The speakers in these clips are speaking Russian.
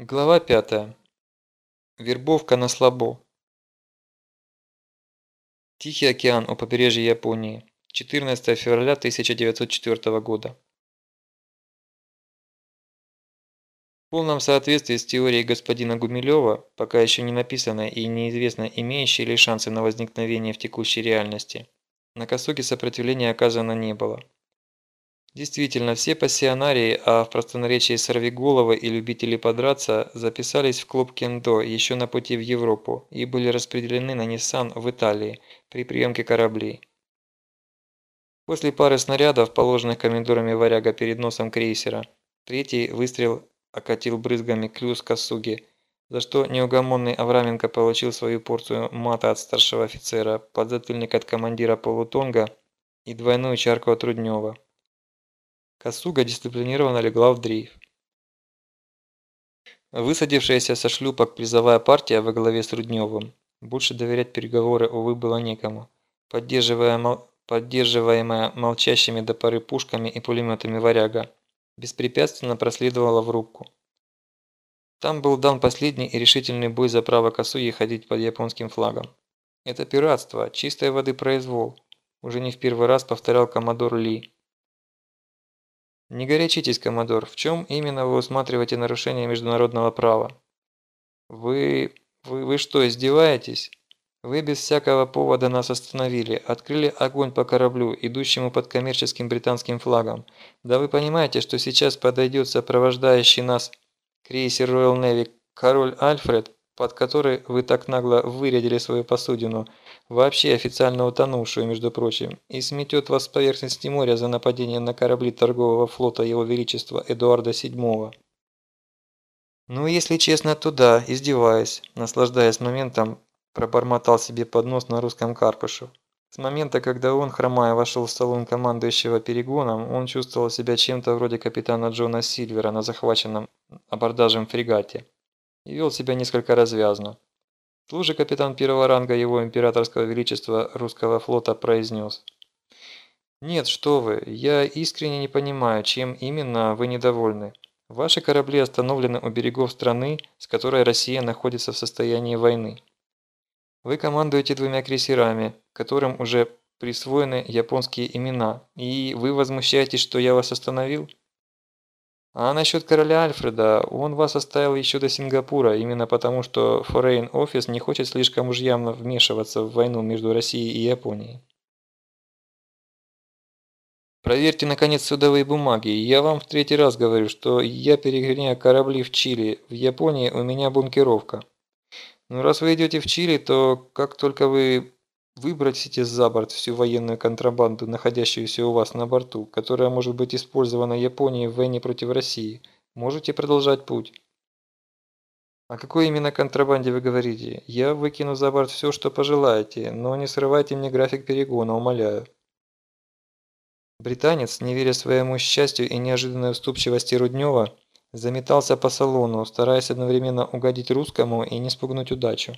Глава 5. Вербовка на слабо. Тихий океан у побережья Японии. 14 февраля 1904 года. В полном соответствии с теорией господина Гумилева, пока еще не написанной и неизвестно, имеющие ли шансы на возникновение в текущей реальности, на Косуге сопротивления оказано не было. Действительно, все пассионарии, а в простонаречии сорвиголовы и любители подраться, записались в клуб кендо еще на пути в Европу и были распределены на Ниссан в Италии при приемке кораблей. После пары снарядов, положенных комендорами варяга перед носом крейсера, третий выстрел окатил брызгами клюз Косуги, за что неугомонный Авраменко получил свою порцию мата от старшего офицера, подзатыльник от командира полутонга и двойную чарку от Руднева. Косуга дисциплинированно легла в дрейф. Высадившаяся со шлюпок призовая партия во главе с Рудневым. Больше доверять переговоры, увы, было некому. Поддерживая, поддерживаемая молчащими до поры пушками и пулеметами варяга, беспрепятственно проследовала в рубку. Там был дан последний и решительный бой за право Косуги ходить под японским флагом. Это пиратство, чистой воды произвол, уже не в первый раз повторял коммодор Ли. Не горячитесь, коммодор, в чем именно вы усматриваете нарушение международного права? Вы... вы, вы что, издеваетесь? Вы без всякого повода нас остановили, открыли огонь по кораблю, идущему под коммерческим британским флагом. Да вы понимаете, что сейчас подойдет сопровождающий нас крейсер Royal Navy король Альфред, под который вы так нагло вырядили свою посудину, вообще официально утонувшую, между прочим, и сметет вас с поверхности моря за нападение на корабли торгового флота Его Величества Эдуарда VII. Ну, если честно, то да, издеваясь, наслаждаясь моментом, пробормотал себе под нос на русском Карпышу. С момента, когда он, хромая, вошел в салон командующего перегоном, он чувствовал себя чем-то вроде капитана Джона Сильвера на захваченном абордажем фрегате и вел себя несколько развязно. Служа капитан первого ранга его императорского величества русского флота произнес. «Нет, что вы, я искренне не понимаю, чем именно вы недовольны. Ваши корабли остановлены у берегов страны, с которой Россия находится в состоянии войны. Вы командуете двумя крейсерами, которым уже присвоены японские имена, и вы возмущаетесь, что я вас остановил?» А насчет короля Альфреда, он вас оставил еще до Сингапура, именно потому что Foreign Office не хочет слишком уж явно вмешиваться в войну между Россией и Японией. Проверьте, наконец, судовые бумаги. Я вам в третий раз говорю, что я перегоняю корабли в Чили. В Японии у меня бункеровка. Ну, раз вы идете в Чили, то как только вы Выбросите за борт всю военную контрабанду, находящуюся у вас на борту, которая может быть использована Японией в войне против России. Можете продолжать путь. О какой именно контрабанде вы говорите? Я выкину за борт все, что пожелаете, но не срывайте мне график перегона, умоляю. Британец, не веря своему счастью и неожиданной уступчивости Руднева, заметался по салону, стараясь одновременно угодить русскому и не спугнуть удачу.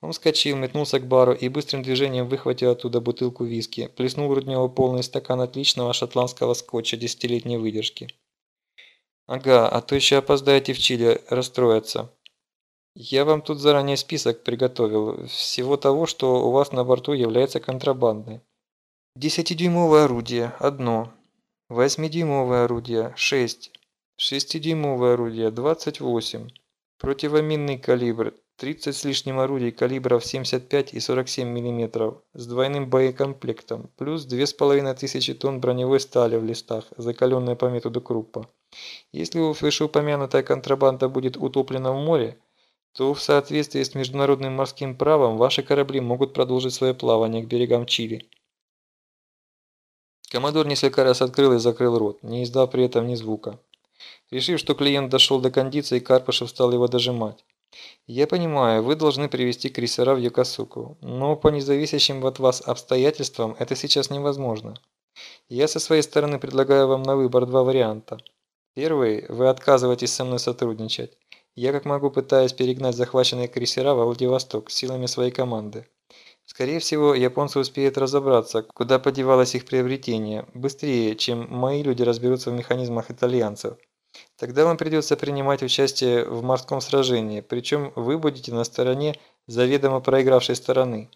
Он вскочил, метнулся к бару и быстрым движением выхватил оттуда бутылку виски, плеснул в Руднева полный стакан отличного шотландского скотча десятилетней выдержки. «Ага, а то еще опоздаете в Чили расстроиться. Я вам тут заранее список приготовил, всего того, что у вас на борту является контрабандой. Десятидюймовое орудие – одно. Восьмидюймовое орудие – шесть. Шестидюймовое орудие – двадцать восемь. Противоминный калибр 30 с лишним орудий калибров 75 и 47 мм с двойным боекомплектом, плюс 2500 тонн броневой стали в листах, закаленной по методу Круппа. Если вышеупомянутая контрабанда будет утоплена в море, то в соответствии с международным морским правом ваши корабли могут продолжить свое плавание к берегам Чили. Коммодор несколько раз открыл и закрыл рот, не издав при этом ни звука. Решив, что клиент дошел до кондиции, Карпышев стал его дожимать. Я понимаю, вы должны привести крейсера в Юкосуку, но по независящим от вас обстоятельствам это сейчас невозможно. Я со своей стороны предлагаю вам на выбор два варианта. Первый – вы отказываетесь со мной сотрудничать. Я как могу пытаюсь перегнать захваченные крейсера во Владивосток силами своей команды. Скорее всего, японцы успеют разобраться, куда подевалось их приобретение, быстрее, чем мои люди разберутся в механизмах итальянцев. Тогда вам придется принимать участие в морском сражении, причем вы будете на стороне заведомо проигравшей стороны.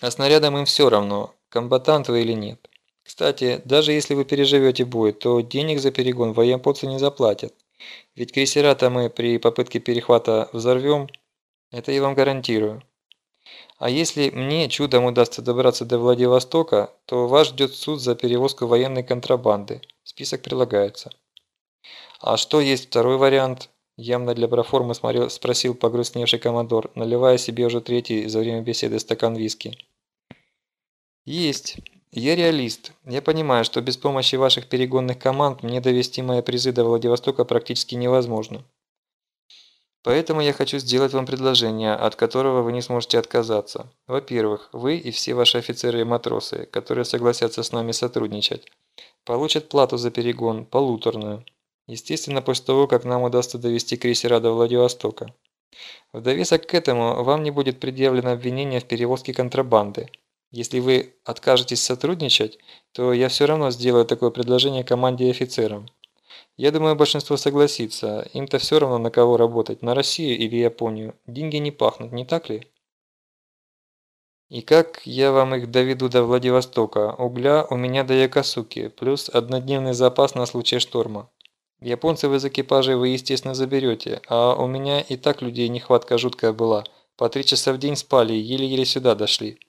А снарядам им все равно, комбатант вы или нет. Кстати, даже если вы переживете бой, то денег за перегон военпоцы не заплатят. Ведь крейсера-то мы при попытке перехвата взорвем, это я вам гарантирую. А если мне чудом удастся добраться до Владивостока, то вас ждет суд за перевозку военной контрабанды. Список прилагается. А что есть второй вариант? Явно для проформы смотрел, спросил погрустневший командор, наливая себе уже третий за время беседы стакан виски. Есть. Я реалист. Я понимаю, что без помощи ваших перегонных команд мне довести мои призы до Владивостока практически невозможно. Поэтому я хочу сделать вам предложение, от которого вы не сможете отказаться. Во-первых, вы и все ваши офицеры и матросы, которые согласятся с нами сотрудничать, получат плату за перегон, полуторную. Естественно, после того, как нам удастся довести крейсера до Владивостока. В довесок к этому вам не будет предъявлено обвинение в перевозке контрабанды. Если вы откажетесь сотрудничать, то я все равно сделаю такое предложение команде и офицерам. Я думаю, большинство согласится. Им-то все равно на кого работать, на Россию или Японию. Деньги не пахнут, не так ли? И как я вам их доведу до Владивостока? Угля у меня до Якосуки, плюс однодневный запас на случай шторма. Японцев из экипажей вы, естественно, заберете, а у меня и так людей нехватка жуткая была. По три часа в день спали, еле-еле сюда дошли.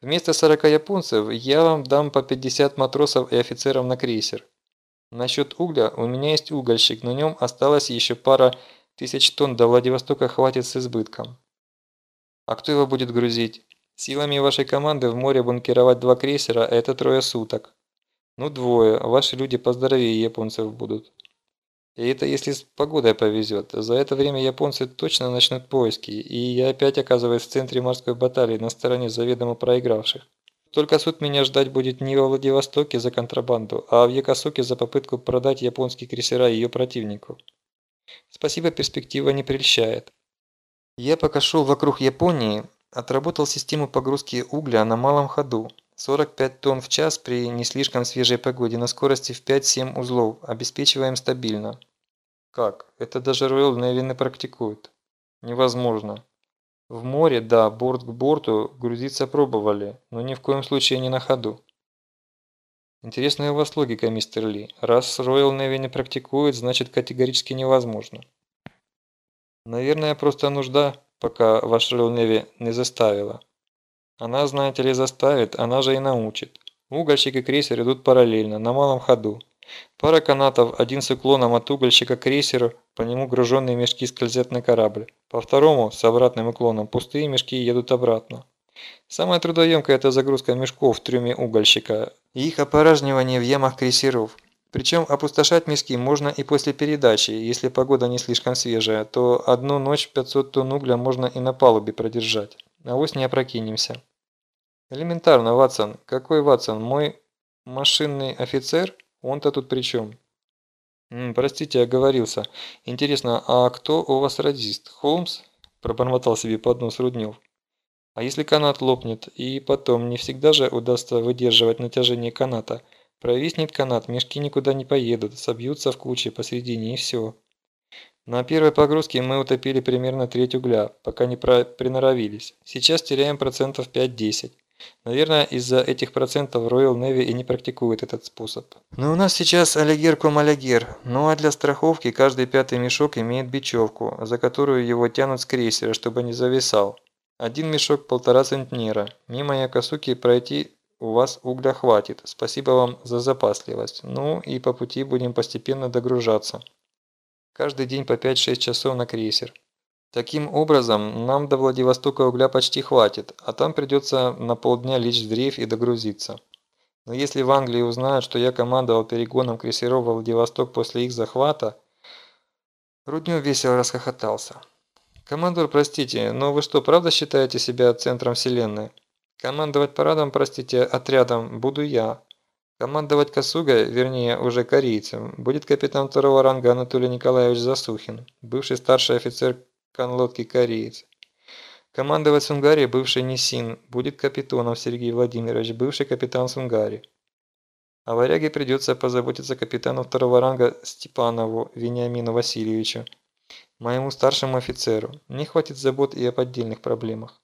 Вместо 40 японцев я вам дам по 50 матросов и офицеров на крейсер. Насчет угля у меня есть угольщик, на нем осталось еще пара тысяч тонн до Владивостока хватит с избытком. А кто его будет грузить? Силами вашей команды в море бункеровать два крейсера – это трое суток. Ну двое, ваши люди поздоровее японцев будут. И это если с погодой повезет. За это время японцы точно начнут поиски, и я опять оказываюсь в центре морской баталии на стороне заведомо проигравших. Только суд меня ждать будет не во Владивостоке за контрабанду, а в Якосуке за попытку продать японские крейсера ее противнику. Спасибо, перспектива не прельщает. Я пока шел вокруг Японии, отработал систему погрузки угля на малом ходу. 45 тонн в час при не слишком свежей погоде на скорости в 5-7 узлов. Обеспечиваем стабильно. Как? Это даже Royal Navy не практикует. Невозможно. В море, да, борт к борту грузиться пробовали, но ни в коем случае не на ходу. Интересная у вас логика, мистер Ли. Раз Royal Navy не практикует, значит категорически невозможно. Наверное, просто нужда, пока ваш Royal Navy не заставила. Она, знаете ли, заставит, она же и научит. Угольщик и крейсер идут параллельно, на малом ходу. Пара канатов, один с уклоном от угольщика к крейсеру, по нему груженные мешки скользят на корабль. По второму, с обратным уклоном, пустые мешки едут обратно. Самая трудоемкая – это загрузка мешков в трюме угольщика и их опоражнивание в ямах крейсеров. Причем опустошать мешки можно и после передачи, если погода не слишком свежая, то одну ночь 500 тонн угля можно и на палубе продержать. А вось не опрокинемся. Элементарно, Ватсон. Какой Ватсон? Мой машинный офицер? Он-то тут при чем? М, простите, оговорился. Интересно, а кто у вас радист? Холмс? Пробормотал себе под нос Руднев. А если канат лопнет, и потом не всегда же удастся выдерживать натяжение каната. Провиснет канат, мешки никуда не поедут, собьются в куче посередине и все. На первой погрузке мы утопили примерно треть угля, пока не приноровились. Сейчас теряем процентов 5-10. Наверное, из-за этих процентов Royal Navy и не практикует этот способ. Но у нас сейчас аллигер ком аллигер. Ну а для страховки каждый пятый мешок имеет бечевку, за которую его тянут с крейсера, чтобы не зависал. Один мешок полтора центнера. Мимо Якосуки пройти у вас угля хватит. Спасибо вам за запасливость. Ну и по пути будем постепенно догружаться. Каждый день по 5-6 часов на крейсер. Таким образом, нам до Владивостока угля почти хватит, а там придется на полдня лечь в дрейф и догрузиться. Но если в Англии узнают, что я командовал перегоном крейсеров во Владивосток после их захвата... Руднев весело расхохотался. «Командор, простите, но вы что, правда считаете себя центром вселенной? Командовать парадом, простите, отрядом буду я. Командовать Косугой, вернее, уже корейцем, будет капитан второго ранга Анатолий Николаевич Засухин, бывший старший офицер конлодки кореец. Командовать Сунгари бывший Нисин будет капитаном Сергей Владимирович, бывший капитан Сунгари. А варяге придется позаботиться капитану второго ранга Степанову Вениамину Васильевичу, моему старшему офицеру. Не хватит забот и об отдельных проблемах.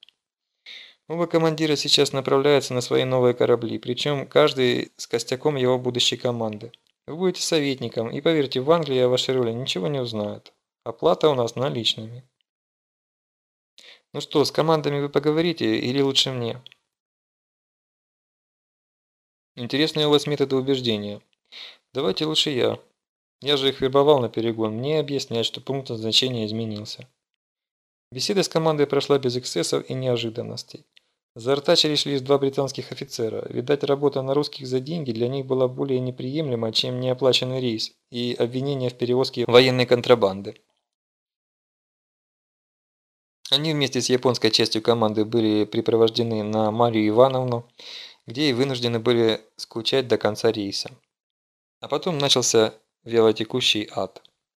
Оба командира сейчас направляются на свои новые корабли, причем каждый с костяком его будущей команды. Вы будете советником, и поверьте, в Англии о вашей роли ничего не узнают. Оплата у нас наличными. Ну что, с командами вы поговорите или лучше мне? Интересные у вас методы убеждения. Давайте лучше я. Я же их вербовал на перегон. Мне объяснять, что пункт назначения изменился. Беседа с командой прошла без эксцессов и неожиданностей. Заортачились лишь два британских офицера. Видать, работа на русских за деньги для них была более неприемлема, чем неоплаченный рейс и обвинения в перевозке военной контрабанды. Они вместе с японской частью команды были припровождены на Марию Ивановну, где и вынуждены были скучать до конца рейса. А потом начался вялотекущий ад.